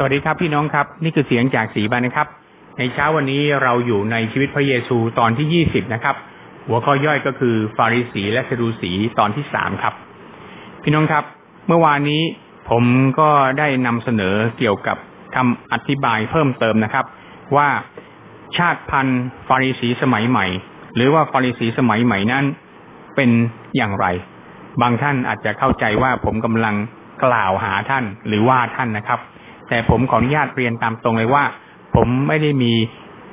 สวัสดีครับพี่น้องครับ นี่คือเสียงจากสีบานนะครับ ในเช้าวันนี้เราอยู่ในชีวิตพระเยซูตอนที่ยี่สิบนะครับ หัวข้อย่อยก็คือฟาริสีและซาดูสีตอนที่สามครับ พี่น้องครับ เมื่อวานนี้ผมก็ได้นำเสนอเกี่ยวกับคำอธิบายเพิ่มเติมนะครับ ว่าชาติพันธุ์ฟาริสีสมัยใหม่ หรือว่าฟาริสีสมัยใหม่นั้น เป็นอย่างไร บางท่านอาจจะเข้าใจว่าผมกำลังกล่าวหาท่านหรือว่าท่านนะครับ แต่ผมขออนุญาตเรียนตามตรงเลยว่า ผมไม่ได้มี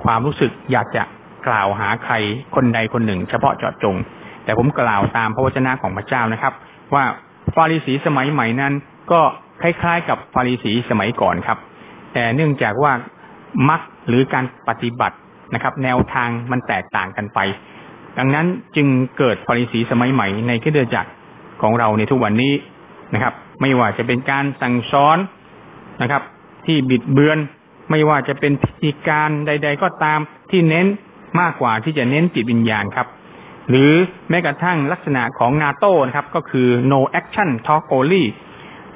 ความรู้สึกอยากจะกล่าวหาใครคนใดคนหนึ่ง เฉพาะเจาะจง แต่ผมกล่าวตามพระวจนะของพระเจ้านะครับ ว่าฟาริสีสมัยใหม่นั้น ก็คล้ายๆ กับฟาริสีสมัยก่อนครับ แต่เนื่องจากว่ามักหรือการปฏิบัตินะครับ แนวทางมันแตกต่างกันไป ดังนั้นจึงเกิดฟาริสีสมัยใหม่ ในคริสตจักรของเราในทุกวันนี้นะครับ ไม่ว่าจะเป็นการสั่งสอน นะครับ ที่บิดเบือนไม่ว่าจะเป็นพิธีการใด ๆ ก็ตามที่เน้นมากกว่าที่จะเน้นจิตวิญญาณครับ หรือแม้กระทั่งลักษณะของนาโต้นะครับ ก็คือ no action talk only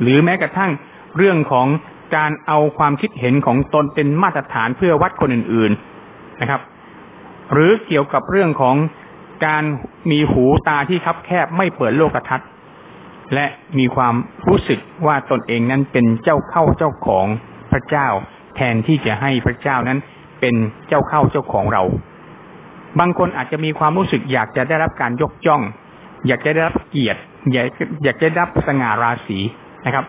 หรือแม้กระทั่งเรื่องของการเอาความคิดเห็นของตนเป็นมาตรฐานเพื่อวัดคนอื่น ๆนะครับ หรือเกี่ยวกับเรื่องของการมีหูตาที่คับแคบไม่เปิดโลกทัศน์ และมีความรู้สึกว่าตนเองนั้นเป็นเจ้าเข้าเจ้าของพระเจ้า แทนที่จะให้พระเจ้านั้นเป็นเจ้าเข้าเจ้าของเรา บางคนอาจจะมีความรู้สึกอยากจะได้รับการยกย่อง อยากจะได้รับเกียรติ อยากอยากจะได้รับสง่าราศีนะครับ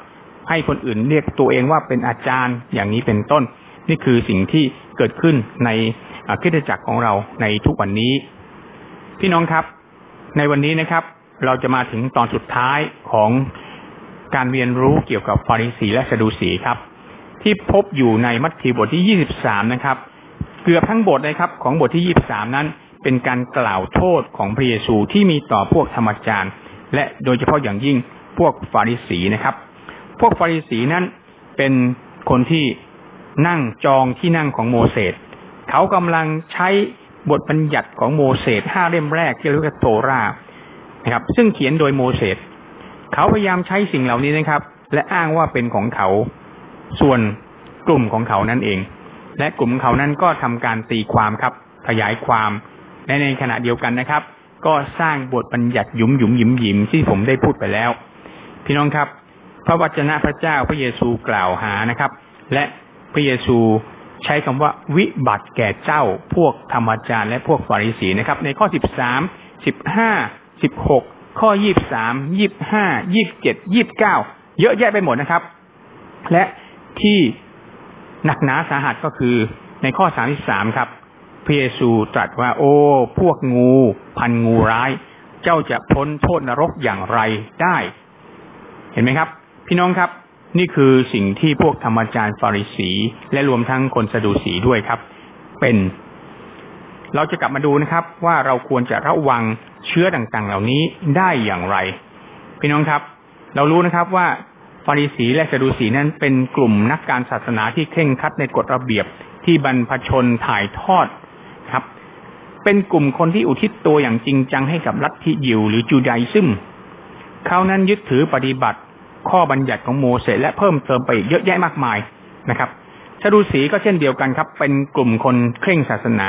ให้คนอื่นเรียกตัวเองว่าเป็นอาจารย์อย่างนี้เป็นต้น นี่คือสิ่งที่เกิดขึ้นในคริสตจักรของเราในทุกวันนี้ พี่น้องครับ ในวันนี้นะครับ เราจะมาถึงตอนสุดท้ายของการเรียนรู้เกี่ยวกับฟาริสีและซาดูสีครับ ที่พบอยู่ในมัทธิวบทที่ยี่สิบสามนะครับ เกือบทั้งบทนะครับของบทที่ยี่บสามนั้น เป็นการกล่าวโทษของพระเยซูที่มีต่อพวกธรรมจารย์ และโดยเฉพาะอย่างยิ่งพวกฟาริสีนะครับ พวกฟาริสีนั้นเป็นคนที่นั่งจองที่นั่งของโมเสสเขากำลังใช้บทบัญญัติของโมเสสห้าเล่มแรกที่เรียกว่าโตรา นะครับ ซึ่งเขียนโดยโมเสสเขาพยายามใช้สิ่งเหล่านี้นะครับ และอ้างว่าเป็นของเขา ส่วนกลุ่มของเขานั่นเอง และกลุ่มเขานั้นก็ทำการตีความครับ ขยายความและในขณะเดียวกันนะครับ ก็สร้างบทบัญญัติหยุมหยุมหยิมหยิมที่ผมได้พูดไปแล้ว พี่น้องครับ พระวจนะพระเจ้าพระเยซูกล่าวหานะครับ และพระเยซูใช้คำว่าวิบัติแก่เจ้าพวกธรรมจารย์และพวกฟาริสีนะครับ ในข้อสิบสามสิบห้า สิบหกข้อยี่บสามยี่บห้ายี่บเจ็ดยี่บเก้าเยอะแยะไปหมดนะครับ และที่หนักหนาสาหัสก็คือในข้อสามสิบสามครับพระเยซูตรัสว่า โอ้ พวกงูพันงูร้าย เจ้าจะพ้นโทษนรกอย่างไรได้ เห็นไหมครับ พี่น้องครับ นี่คือสิ่งที่พวกธรรมจารย์ฟาริสี และรวมทั้งคนสะดูสีด้วยครับ เป็น เราจะกลับมาดูนะครับ ว่าเราควรจะระวังเชื้อต่างๆ เหล่านี้ได้อย่างไร พี่น้องครับ เรารู้นะครับว่าฟาริสีและซาดูสีนั้นเป็นกลุ่มนักการศาสนาที่เคร่งครัดในกฎระเบียบที่บรรพชนถ่ายทอดครับ เป็นกลุ่มคนที่อุทิศตัวอย่างจริงจังให้กับลัทธิยิวหรือจูไดซึมเขานั้นยึดถือปฏิบัติ ข้อบัญญัติของโมเสสและเพิ่มเติมไปเยอะแยะมากมายนะครับซาดูสีก็เช่นเดียวกันครับ เป็นกลุ่มคนเคร่งศาสนา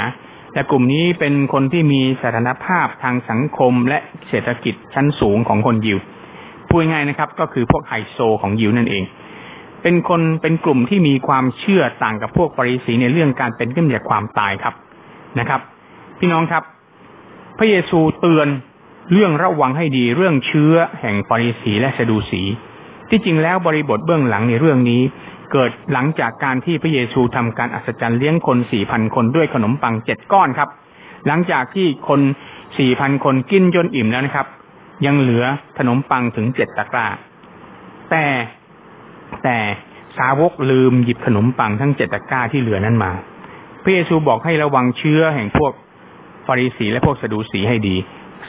และกลุ่มนี้เป็นคนที่มีสถานภาพทางสังคมและเศรษฐกิจชั้นสูงของคนยิวพูดง่ายนะครับ ก็คือพวกไฮโซของยิวนั่นเอง เป็นคนเป็นกลุ่มที่มีความเชื่อต่างกับพวกปริสีในเรื่องการเป็นขึ้นจากความตายครับนะครับ พี่น้องครับ พระเยซูเตือนเรื่องระวังให้ดีเรื่องเชื้อแห่งปริสีและสะดูสี ที่จริงแล้วบริบทเบื้องหลังในเรื่องนี้ เกิดหลังจากการที่พระเยซูทำการอัศจรรย์เลี้ยงคนสี่พันคนด้วยขนมปังเจ็ดก้อนครับ หลังจากที่คนสี่พันคนกินจนอิ่มแล้วนะครับ ยังเหลือขนมปังถึงเจ็ดตะกร้า แต่แต่สาวกลืมหยิบขนมปังทั้งเจ็ดตะกร้าที่เหลือนั้นมาพระเยซูบอกให้ระวังเชื้อแห่งพวกฟาริสีและพวกสะดูสีให้ดี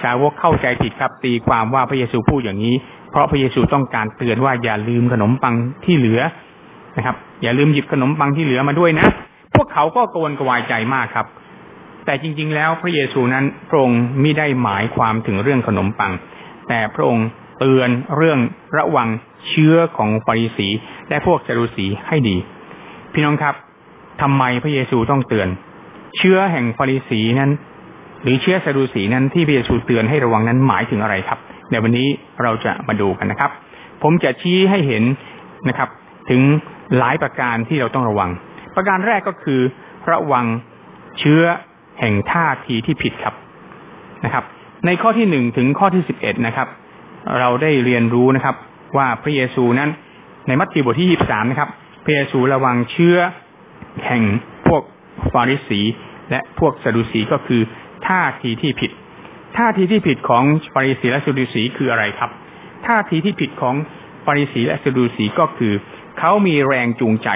สาวกเข้าใจผิดครับตีความว่าพระเยซูพูดอย่างนี้ เพราะพระเยซูต้องการเตือนว่าอย่าลืมขนมปังที่เหลือ นะครับ อย่าลืมหยิบขนมปังที่เหลือมาด้วยนะ พวกเขาก็โกวนกวายใจมากครับ แต่จริง ๆ แล้วพระเยซูนั้นพระองค์มิได้หมายความถึงเรื่องขนมปัง แต่พระองค์เตือนเรื่องระวังเชื้อของฟาริสี และพวกซาดูสีให้ดี พี่น้องครับทำไมพระเยซูต้องเตือน เชื้อแห่งฟาริสีนั้น หรือเชื้อซาดูสีนั้นที่พระเยซูเตือนให้ระวังนั้นหมายถึงอะไรครับในวันนี้เราจะมาดูกันนะครับ ผมจะชี้ให้เห็นนะครับ ถึง หลายประการที่เราต้องระวัง ประการแรกก็คือระวังเชื้อแห่งท่าทีที่ผิดครับนะครับ ในข้อที่หนึ่งถึงข้อที่สิบเอ็ดนะครับ เราได้เรียนรู้นะครับ ว่าพระเยซูนั้น ในมัทธิวบทที่ยี่สามนะครับ พระเยซูระวังเชื้อแห่งพวกฟาริสี และพวกซาดูสีก็คือท่าทีที่ผิดท่าทีที่ผิดของฟาริสีและซาดูสีคืออะไรครับท่าทีที่ผิดของ ฟาริสีและซาดูสีก็คือ เขามีแรงจูงใจ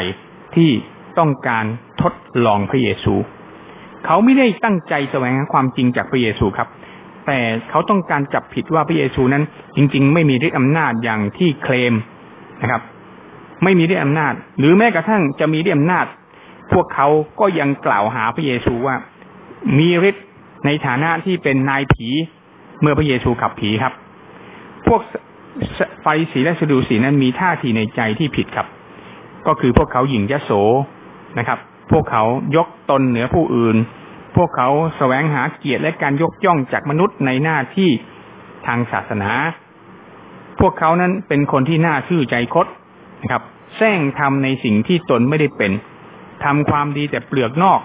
ที่ต้องการทดลองพระเยซู เขาไม่ได้ตั้งใจแสวงหาความจริงจากพระเยซูครับ แต่เขาต้องการจับผิดว่าพระเยซูนั้น จริง ๆ ไม่มีฤทธิ์อำนาจอย่างที่เคลมนะครับ ไม่มีได้อำนาจ หรือแม้กระทั่งจะมีได้อำนาจ พวกเขาก็ยังกล่าวหาพระเยซูว่ามีฤทธิ์ในฐานะที่เป็นนายผีเมื่อพระเยซูขับผีครับ พวก ฟาริสีและสดูสีนั้นมีท่าทีในใจที่ผิดครับ ก็คือพวกเขาหยิ่งยโสนะครับ พวกเขายกตนเหนือผู้อื่น พวกเขาแสวงหาเกียรติและการยกย่องจากมนุษย์ในหน้าที่ทางศาสนา พวกเขานั้นเป็นคนที่น่าชื่อใจคดนะครับแซงทำในสิ่งที่ตนไม่ได้เป็นทำความดีแต่เปลือกนอก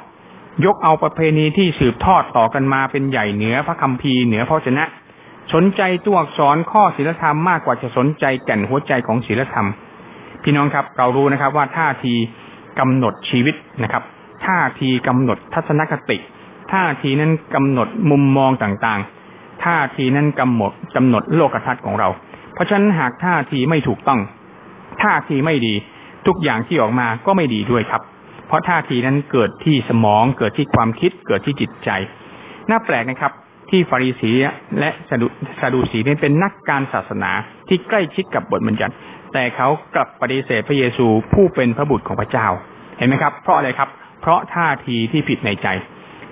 ยกเอาประเพณีที่สืบทอดต่อกันมาเป็นใหญ่เหนือพระคัมภีร์เหนือพระชนะ สนใจตัวอักษรข้อศีลธรรมมากกว่าจะสนใจแก่นหัวใจของศีลธรรม พี่น้องครับ เรารู้นะครับว่าท่าทีกำหนดชีวิตนะครับท่าทีกำหนดทัศนคติท่าทีนั้นกำหนดมุมมองต่างๆท่าทีนั้นกำหนดกำหนดโลกทัศน์ของเรา เพราะฉะนั้นหากท่าทีไม่ถูกต้อง ท่าทีไม่ดี ทุกอย่างที่ออกมาก็ไม่ดีด้วยครับ เพราะท่าทีนั้นเกิดที่สมองเกิดที่ความคิดเกิดที่จิตใจ น่าแปลกนะครับ ที่ฟาริสีและซาดูสีนี่เป็นนักการศาสนาที่ใกล้ชิดกับบทบัญญัติ แต่เขากลับปฏิเสธพระเยซูผู้เป็นพระบุตรของพระเจ้า เห็นไหมครับ เพราะอะไรครับ เพราะท่าทีที่ผิดในใจ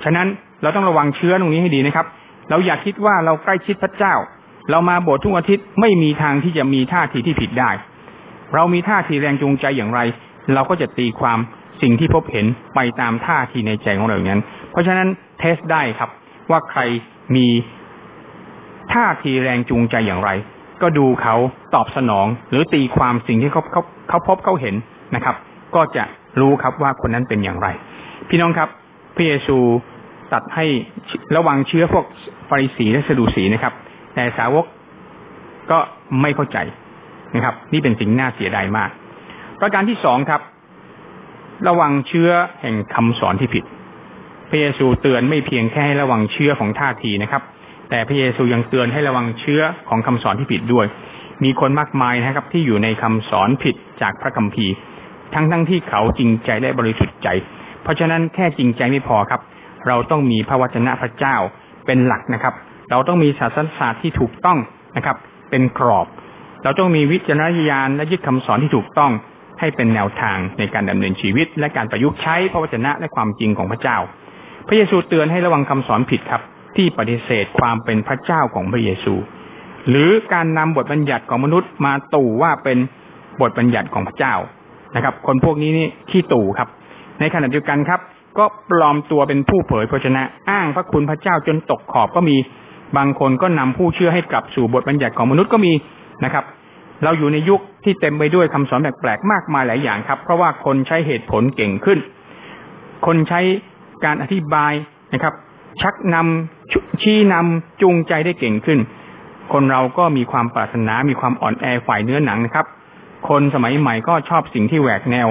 ฉะนั้นเราต้องระวังเชื้อตรงนี้ให้ดีนะครับ เราอยากคิดว่าเราใกล้ชิดพระเจ้า เรามาโบสถ์ทุกอาทิตย์ไม่มีทางที่จะมีท่าทีที่ผิดได้ เรามีท่าทีแรงจูงใจอย่างไร เราก็จะตีความสิ่งที่พบเห็นไปตามท่าทีในใจของเราอย่างนั้น เพราะฉะนั้นเทสได้ครับว่าใคร มีท่าทีแรงจูงใจอย่างไร ก็ดูเขาตอบสนอง หรือตีความสิ่งที่เขาเขาเขาพบเขาเห็นนะครับ ก็จะรู้ครับว่าคนนั้นเป็นอย่างไร พี่น้องครับพระเยซูตัดให้ระวังเชื้อพวกฟาริสีและสดูสีนะครับ แต่สาวกก็ไม่เข้าใจนะครับ นี่เป็นสิ่งน่าเสียดายมาก ประการที่สองครับ ระวังเชื้อแห่งคำสอนที่ผิด พระเยซูเตือนไม่เพียงแค่ให้ระวังเชื้อของท่าทีนะครับ แต่พระเยซูยังเตือนให้ระวังเชื้อของคำสอนที่ผิดด้วย มีคนมากมายนะครับ ที่อยู่ในคำสอนผิดจากพระคัมภีร์ ทั้งทั้งที่เขาจริงใจและบริสุทธิ์ใจ เพราะฉะนั้นแค่จริงใจไม่พอครับ เราต้องมีพระวจนะพระเจ้าเป็นหลักนะครับ เราต้องมีศาสนศาสตร์ที่ถูกต้องนะครับ เป็นกรอบ เราต้องมีวิจารณญาณและยึดคำสอนที่ถูกต้องให้เป็นแนวทางในการดำเนินชีวิต และการประยุกต์ใช้พระวจนะและความจริงของพระเจ้า พระเยซูเตือนให้ระวังคำสอนผิดครับ ที่ปฏิเสธความเป็นพระเจ้าของพระเยซู หรือการนำบทบัญญัติของมนุษย์มาตู่ว่าเป็นบทบัญญัติของพระเจ้านะครับ คนพวกนี้นี่ขี้ตู่ครับ ในขณะเดียวกันครับ ก็ปลอมตัวเป็นผู้เผยพระชนะอ้างพระคุณพระเจ้าจนตกขอบก็มีบางคนก็นำผู้เชื่อให้กลับสู่บทบัญญัติของมนุษย์ก็มีนะครับ เราอยู่ในยุคที่เต็มไปด้วยคำสอนแปลกๆมากมายหลายอย่างครับ เพราะว่าคนใช้เหตุผลเก่งขึ้น คนใช้ การอธิบายนะครับ ชักนำชี้นำจูงใจได้เก่งขึ้น คนเราก็มีความปรารถนา มีความอ่อนแอฝ่ายเนื้อหนังนะครับ คนสมัยใหม่ก็ชอบสิ่งที่แหวกแนว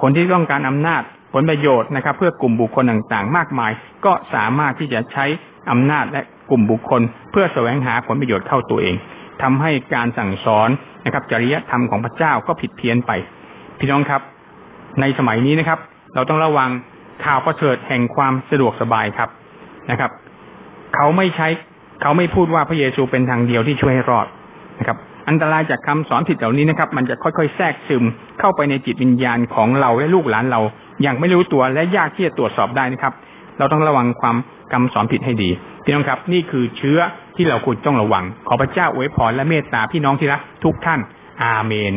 คนที่ต้องการอำนาจผลประโยชน์นะครับ เพื่อกลุ่มบุคคลต่างๆ มากมาย ก็สามารถที่จะใช้อำนาจและกลุ่มบุคคล เพื่อแสวงหาผลประโยชน์เข้าตัวเองทำให้การสั่งสอนนะครับ จริยธรรมของพระเจ้าก็ผิดเพี้ยนไป พี่น้องครับ ในสมัยนี้นะครับ เราต้องระวัง ข่าวประเสริฐแห่งความสะดวกสบายครับนะครับ เขาไม่ใช้เขาไม่พูดว่าพระเยซูเป็นทางเดียวที่ช่วยให้รอดนะครับ อันตรายจากคำสอนผิดเหล่านี้นะครับ มันจะค่อยๆ แทรกซึมเข้าไปในจิตวิญญาณของเราและลูกหลานเรา อย่างไม่รู้ตัวและยากที่จะตรวจสอบได้นะครับ เราต้องระวังความคำสอนผิดให้ดีพี่น้องครับ นี่คือเชื้อที่เราควรต้องระวัง ขอพระเจ้าอวยพรและเมตตาพี่น้องที่รักทุกท่าน อาเมน